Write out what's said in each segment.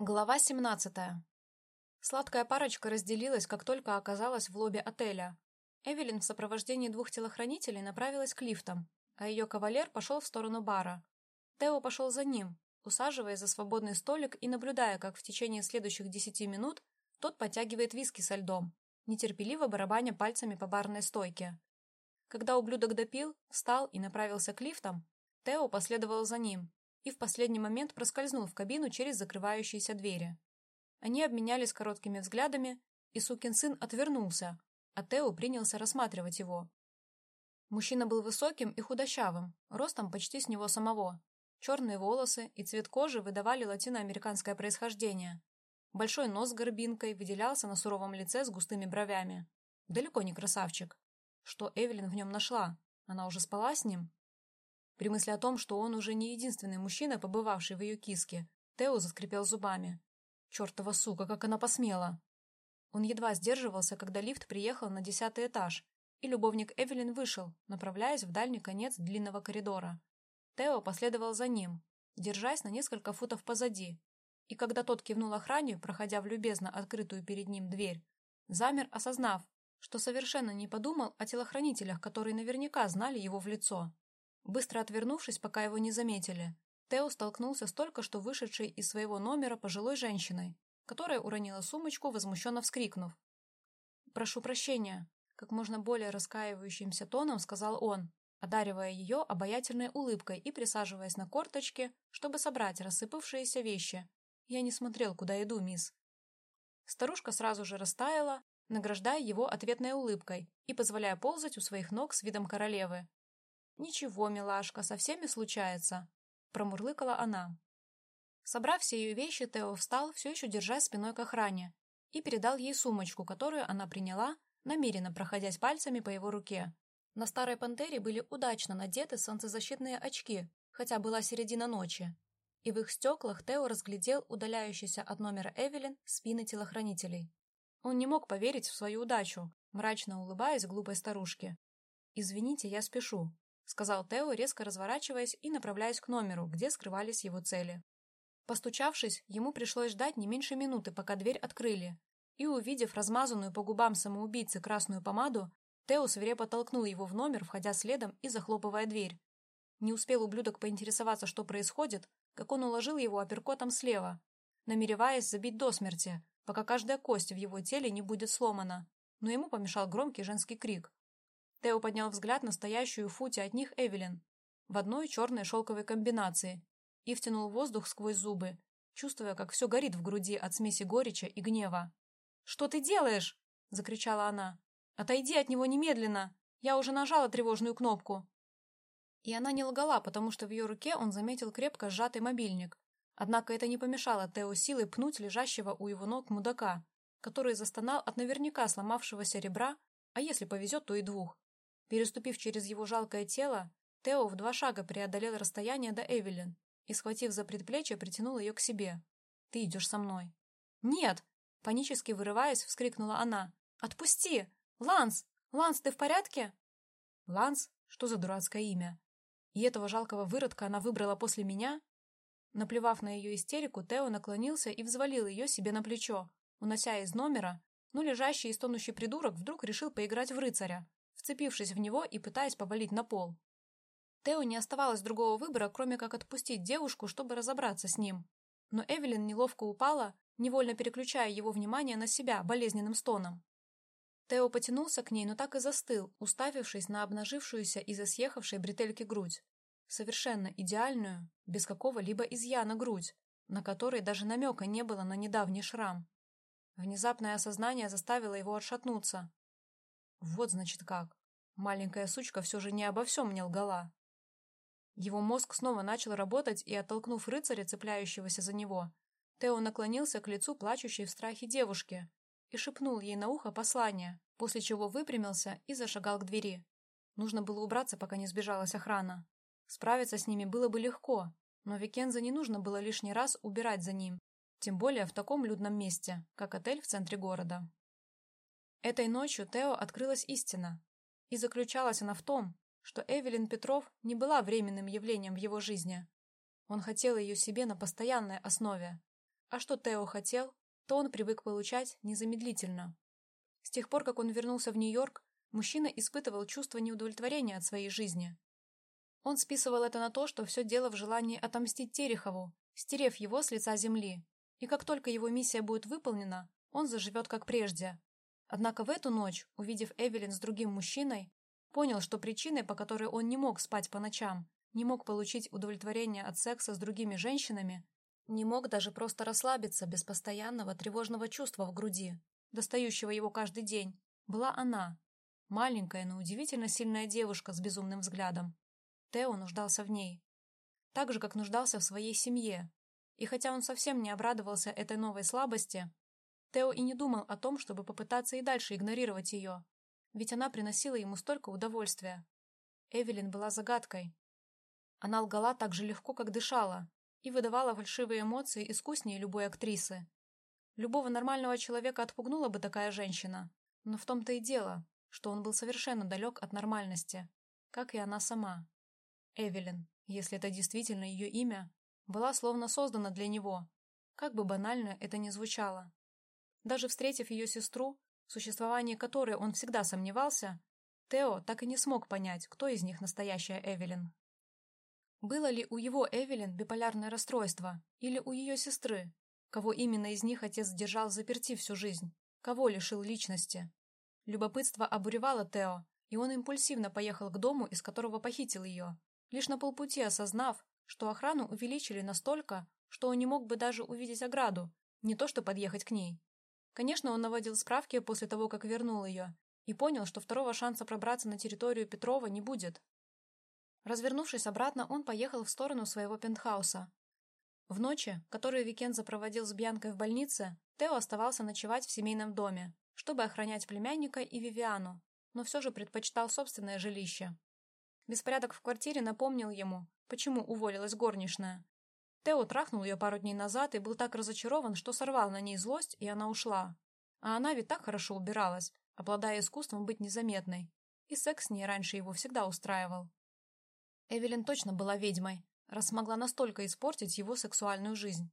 Глава 17. Сладкая парочка разделилась, как только оказалась в лобби отеля. Эвелин в сопровождении двух телохранителей направилась к лифтам, а ее кавалер пошел в сторону бара. Тео пошел за ним, усаживаясь за свободный столик и наблюдая, как в течение следующих десяти минут тот подтягивает виски со льдом, нетерпеливо барабаня пальцами по барной стойке. Когда ублюдок допил, встал и направился к лифтам, Тео последовал за ним, и в последний момент проскользнул в кабину через закрывающиеся двери. Они обменялись короткими взглядами, и сукин сын отвернулся, а Тео принялся рассматривать его. Мужчина был высоким и худощавым, ростом почти с него самого. Черные волосы и цвет кожи выдавали латиноамериканское происхождение. Большой нос с горбинкой выделялся на суровом лице с густыми бровями. Далеко не красавчик. Что Эвелин в нем нашла? Она уже спала с ним? При мысли о том, что он уже не единственный мужчина, побывавший в ее киске, Тео заскрипел зубами. Чертова сука, как она посмела! Он едва сдерживался, когда лифт приехал на десятый этаж, и любовник Эвелин вышел, направляясь в дальний конец длинного коридора. Тео последовал за ним, держась на несколько футов позади, и когда тот кивнул охране, проходя в любезно открытую перед ним дверь, замер, осознав, что совершенно не подумал о телохранителях, которые наверняка знали его в лицо. Быстро отвернувшись, пока его не заметили, Тео столкнулся с только что вышедшей из своего номера пожилой женщиной, которая уронила сумочку, возмущенно вскрикнув. «Прошу прощения», — как можно более раскаивающимся тоном сказал он, одаривая ее обаятельной улыбкой и присаживаясь на корточки, чтобы собрать рассыпавшиеся вещи. «Я не смотрел, куда иду, мисс». Старушка сразу же растаяла, награждая его ответной улыбкой и позволяя ползать у своих ног с видом королевы. «Ничего, милашка, со всеми случается», — промурлыкала она. Собрав все ее вещи, Тео встал, все еще держа спиной к охране, и передал ей сумочку, которую она приняла, намеренно проходясь пальцами по его руке. На старой пантере были удачно надеты солнцезащитные очки, хотя была середина ночи, и в их стеклах Тео разглядел удаляющийся от номера Эвелин спины телохранителей. Он не мог поверить в свою удачу, мрачно улыбаясь глупой старушке. «Извините, я спешу», сказал Тео, резко разворачиваясь и направляясь к номеру, где скрывались его цели. Постучавшись, ему пришлось ждать не меньше минуты, пока дверь открыли, и, увидев размазанную по губам самоубийцы красную помаду, Тео свирепо толкнул его в номер, входя следом и захлопывая дверь. Не успел ублюдок поинтересоваться, что происходит, как он уложил его апперкотом слева, намереваясь забить до смерти, пока каждая кость в его теле не будет сломана, но ему помешал громкий женский крик. Тео поднял взгляд на стоящую в футе от них Эвелин в одной черной шелковой комбинации и втянул воздух сквозь зубы, чувствуя, как все горит в груди от смеси горечи и гнева. «Что ты делаешь?» — закричала она. «Отойди от него немедленно! Я уже нажала тревожную кнопку!» И она не лгала, потому что в ее руке он заметил крепко сжатый мобильник. Однако это не помешало Тео силой пнуть лежащего у его ног мудака, который застонал от наверняка сломавшегося ребра, а если повезет, то и двух. Переступив через его жалкое тело, Тео в два шага преодолел расстояние до Эвелин и, схватив за предплечье, притянул ее к себе. «Ты идешь со мной». «Нет!» — панически вырываясь, вскрикнула она. «Отпусти! Ланс! Ланс, ты в порядке?» «Ланс? Что за дурацкое имя? И этого жалкого выродка она выбрала после меня?» Наплевав на ее истерику, Тео наклонился и взвалил ее себе на плечо, унося из номера, но лежащий и стонущий придурок вдруг решил поиграть в рыцаря, вцепившись в него и пытаясь повалить на пол. Тео не оставалось другого выбора, кроме как отпустить девушку, чтобы разобраться с ним. Но Эвелин неловко упала, невольно переключая его внимание на себя болезненным стоном. Тео потянулся к ней, но так и застыл, уставившись на обнажившуюся из-за съехавшей бретельки грудь. Совершенно идеальную, без какого-либо изъяна грудь, на которой даже намека не было на недавний шрам. Внезапное осознание заставило его отшатнуться. Вот, значит, как. Маленькая сучка все же не обо всем мне лгала. Его мозг снова начал работать, и, оттолкнув рыцаря, цепляющегося за него, Тео наклонился к лицу плачущей в страхе девушки и шепнул ей на ухо послание, после чего выпрямился и зашагал к двери. Нужно было убраться, пока не сбежалась охрана. Справиться с ними было бы легко, но Викенза не нужно было лишний раз убирать за ним, тем более в таком людном месте, как отель в центре города. Этой ночью Тео открылась истина, и заключалась она в том, что Эвелин Петров не была временным явлением в его жизни. Он хотел ее себе на постоянной основе. а что Тео хотел, то он привык получать незамедлительно. С тех пор, как он вернулся в Нью-Йорк, мужчина испытывал чувство неудовлетворения от своей жизни. Он списывал это на то, что все дело в желании отомстить Терехову, стерев его с лица земли, и как только его миссия будет выполнена, он заживет как прежде. Однако в эту ночь, увидев Эвелин с другим мужчиной, понял, что причиной, по которой он не мог спать по ночам, не мог получить удовлетворение от секса с другими женщинами, не мог даже просто расслабиться без постоянного тревожного чувства в груди, достающего его каждый день, была она, маленькая, но удивительно сильная девушка с безумным взглядом. Тео нуждался в ней. Так же, как нуждался в своей семье. И хотя он совсем не обрадовался этой новой слабости, Тео и не думал о том, чтобы попытаться и дальше игнорировать ее, ведь она приносила ему столько удовольствия. Эвелин была загадкой. Она лгала так же легко, как дышала, и выдавала фальшивые эмоции искуснее любой актрисы. Любого нормального человека отпугнула бы такая женщина, но в том-то и дело, что он был совершенно далек от нормальности, как и она сама. Эвелин, если это действительно ее имя, была словно создана для него, как бы банально это ни звучало. Даже встретив ее сестру, в существовании которой он всегда сомневался, Тео так и не смог понять, кто из них настоящая Эвелин. Было ли у его Эвелин биполярное расстройство, или у ее сестры, кого именно из них отец держал заперти всю жизнь, кого лишил личности. Любопытство обуревало Тео, и он импульсивно поехал к дому, из которого похитил ее, лишь на полпути осознав, что охрану увеличили настолько, что он не мог бы даже увидеть ограду, не то что подъехать к ней. Конечно, он наводил справки после того, как вернул ее, и понял, что второго шанса пробраться на территорию Петрова не будет. Развернувшись обратно, он поехал в сторону своего пентхауса. В ночи, которую Викенза проводил с Бьянкой в больнице, Тео оставался ночевать в семейном доме, чтобы охранять племянника и Вивиану, но все же предпочитал собственное жилище. Беспорядок в квартире напомнил ему, почему уволилась горничная, Тео трахнул ее пару дней назад и был так разочарован, что сорвал на ней злость, и она ушла. А она ведь так хорошо убиралась, обладая искусством быть незаметной. И секс с ней раньше его всегда устраивал. Эвелин точно была ведьмой, раз смогла настолько испортить его сексуальную жизнь.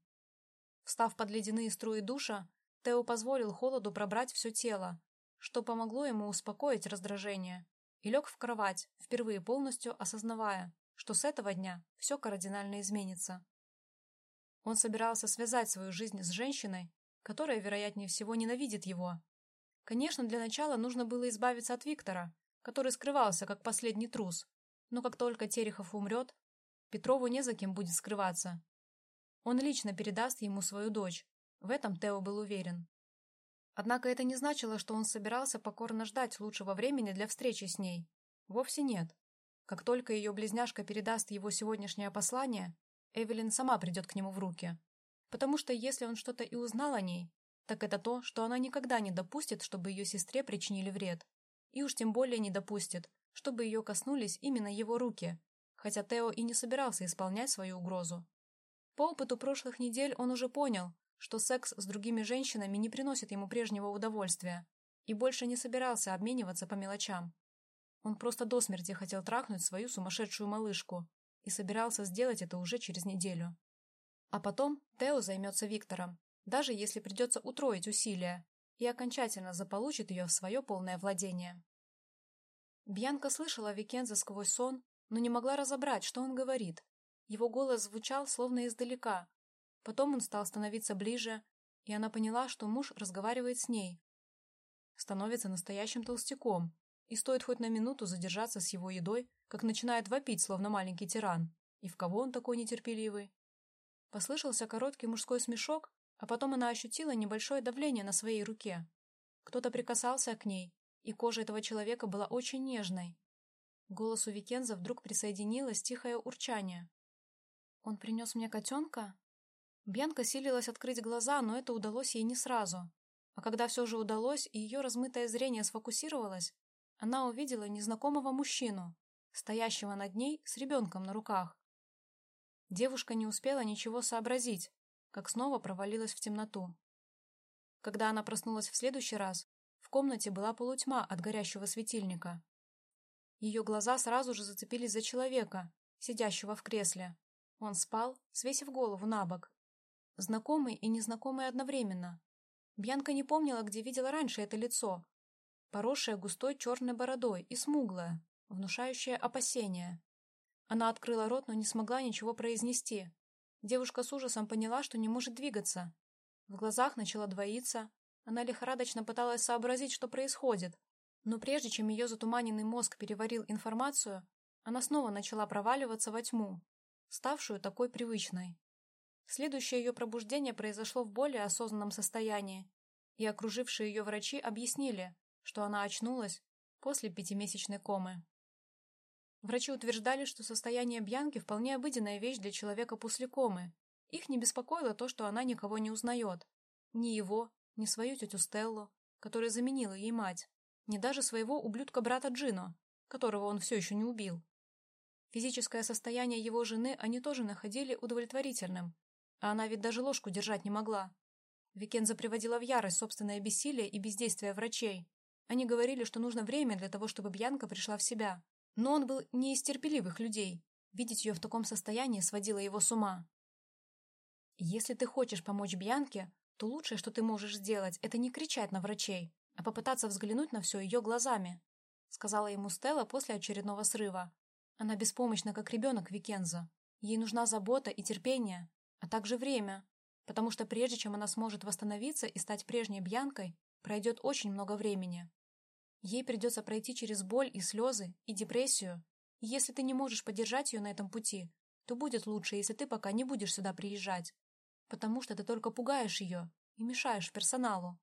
Встав под ледяные струи душа, Тео позволил холоду пробрать все тело, что помогло ему успокоить раздражение, и лег в кровать, впервые полностью осознавая, что с этого дня все кардинально изменится. Он собирался связать свою жизнь с женщиной, которая, вероятнее всего, ненавидит его. Конечно, для начала нужно было избавиться от Виктора, который скрывался как последний трус. Но как только Терехов умрет, Петрову не за кем будет скрываться. Он лично передаст ему свою дочь. В этом Тео был уверен. Однако это не значило, что он собирался покорно ждать лучшего времени для встречи с ней. Вовсе нет. Как только ее близняшка передаст его сегодняшнее послание, Эвелин сама придет к нему в руки. Потому что если он что-то и узнал о ней, так это то, что она никогда не допустит, чтобы ее сестре причинили вред. И уж тем более не допустит, чтобы ее коснулись именно его руки, хотя Тео и не собирался исполнять свою угрозу. По опыту прошлых недель он уже понял, что секс с другими женщинами не приносит ему прежнего удовольствия, и больше не собирался обмениваться по мелочам. Он просто до смерти хотел трахнуть свою сумасшедшую малышку, и собирался сделать это уже через неделю. А потом Тео займется Виктором, даже если придется утроить усилия, и окончательно заполучит ее в свое полное владение. Бьянка слышала Викенза сквозь сон, но не могла разобрать, что он говорит. Его голос звучал словно издалека. Потом он стал становиться ближе, и она поняла, что муж разговаривает с ней. Становится настоящим толстяком, и стоит хоть на минуту задержаться с его едой, как начинает вопить, словно маленький тиран. И в кого он такой нетерпеливый? Послышался короткий мужской смешок, а потом она ощутила небольшое давление на своей руке. Кто-то прикасался к ней, и кожа этого человека была очень нежной. К голосу Викенза вдруг присоединилось тихое урчание. «Он принес мне котенка?» Бьянка силилась открыть глаза, но это удалось ей не сразу. А когда все же удалось, и ее размытое зрение сфокусировалось, она увидела незнакомого мужчину, стоящего над ней с ребенком на руках. Девушка не успела ничего сообразить, как снова провалилась в темноту. Когда она проснулась в следующий раз, в комнате была полутьма от горящего светильника. Ее глаза сразу же зацепились за человека, сидящего в кресле. Он спал, свесив голову на бок. Знакомый и незнакомый одновременно. Бьянка не помнила, где видела раньше это лицо. Поросшее густой черной бородой и смуглое, внушающее опасения. Она открыла рот, но не смогла ничего произнести. Девушка с ужасом поняла, что не может двигаться. В глазах начала двоиться. Она лихорадочно пыталась сообразить, что происходит. Но прежде чем ее затуманенный мозг переварил информацию, она снова начала проваливаться во тьму, ставшую такой привычной. Следующее ее пробуждение произошло в более осознанном состоянии, и окружившие ее врачи объяснили, что она очнулась после пятимесячной комы. Врачи утверждали, что состояние Бьянки вполне обыденная вещь для человека после комы. Их не беспокоило то, что она никого не узнает. Ни его, ни свою тетю Стеллу, которая заменила ей мать, ни даже своего ублюдка-брата Джино, которого он все еще не убил. Физическое состояние его жены они тоже находили удовлетворительным, а она ведь даже ложку держать не могла. Викенза приводила в ярость собственное бессилие и бездействие врачей. Они говорили, что нужно время для того, чтобы Бьянка пришла в себя. Но он был не из терпеливых людей. Видеть ее в таком состоянии сводило его с ума. «Если ты хочешь помочь Бьянке, то лучшее, что ты можешь сделать, это не кричать на врачей, а попытаться взглянуть на все ее глазами», сказала ему Стелла после очередного срыва. Она беспомощна, как ребенок Викенза. Ей нужна забота и терпение, а также время, потому что прежде чем она сможет восстановиться и стать прежней Бьянкой, пройдет очень много времени. Ей придется пройти через боль и слезы, и депрессию, и если ты не можешь поддержать ее на этом пути, то будет лучше, если ты пока не будешь сюда приезжать, потому что ты только пугаешь ее и мешаешь персоналу.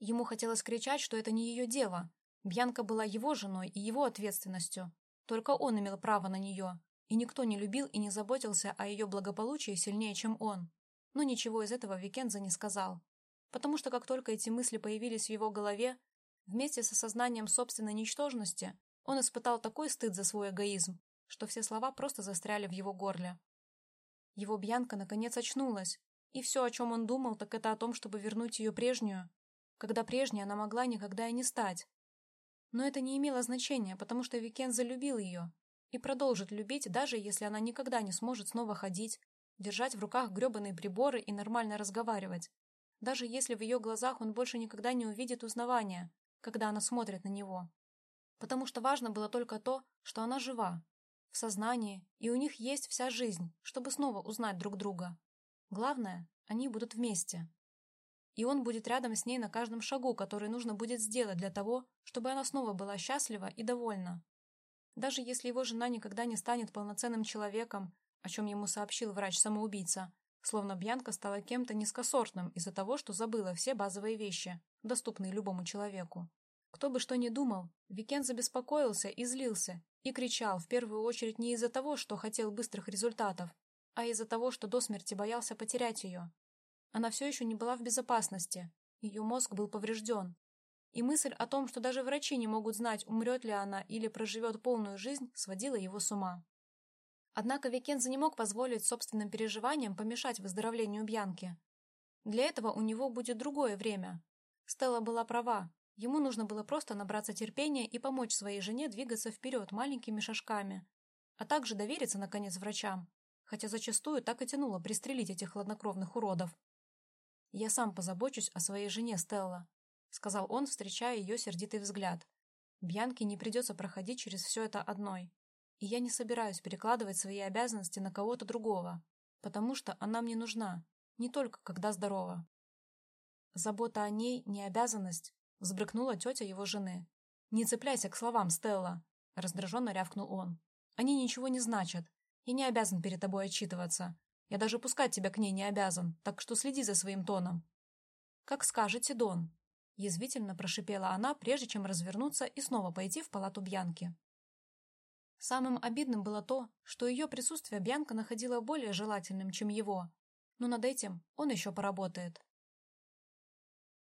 Ему хотелось кричать, что это не ее дело. Бьянка была его женой и его ответственностью. Только он имел право на нее, и никто не любил и не заботился о ее благополучии сильнее, чем он. Но ничего из этого Викенза не сказал. Потому что как только эти мысли появились в его голове, вместе с осознанием собственной ничтожности, он испытал такой стыд за свой эгоизм, что все слова просто застряли в его горле. Его Бьянка наконец очнулась, и все, о чем он думал, так это о том, чтобы вернуть ее прежнюю, когда прежней она могла никогда и не стать. Но это не имело значения, потому что Викенза любил ее, и продолжит любить, даже если она никогда не сможет снова ходить, держать в руках гребаные приборы и нормально разговаривать. Даже если в ее глазах он больше никогда не увидит узнавания, когда она смотрит на него. Потому что важно было только то, что она жива, в сознании, и у них есть вся жизнь, чтобы снова узнать друг друга. Главное, они будут вместе. И он будет рядом с ней на каждом шагу, который нужно будет сделать для того, чтобы она снова была счастлива и довольна. Даже если его жена никогда не станет полноценным человеком, о чем ему сообщил врач-самоубийца, словно Бьянка стала кем-то низкосортным из-за того, что забыла все базовые вещи, доступные любому человеку. Кто бы что ни думал, Викен забеспокоился и злился, и кричал в первую очередь не из-за того, что хотел быстрых результатов, а из-за того, что до смерти боялся потерять ее. Она все еще не была в безопасности, ее мозг был поврежден, и мысль о том, что даже врачи не могут знать, умрет ли она или проживет полную жизнь, сводила его с ума. Однако Викенза не мог позволить собственным переживаниям помешать выздоровлению Бьянки. Для этого у него будет другое время. Стелла была права. Ему нужно было просто набраться терпения и помочь своей жене двигаться вперед маленькими шажками, а также довериться, наконец, врачам, хотя зачастую так и тянуло пристрелить этих хладнокровных уродов. «Я сам позабочусь о своей жене, Стелла», — сказал он, встречая ее сердитый взгляд. «Бьянке не придется проходить через все это одной. И я не собираюсь перекладывать свои обязанности на кого-то другого, потому что она мне нужна, не только когда здорова». «Забота о ней не обязанность», — взбрыкнула тетя его жены. «Не цепляйся к словам, Стелла», — раздраженно рявкнул он. «Они ничего не значат. Я не обязан перед тобой отчитываться. Я даже пускать тебя к ней не обязан, так что следи за своим тоном». «Как скажете, Дон», Язвительно прошипела она, прежде чем развернуться и снова пойти в палату Бьянки. Самым обидным было то, что ее присутствие Бьянка находила более желательным, чем его. Но над этим он еще поработает.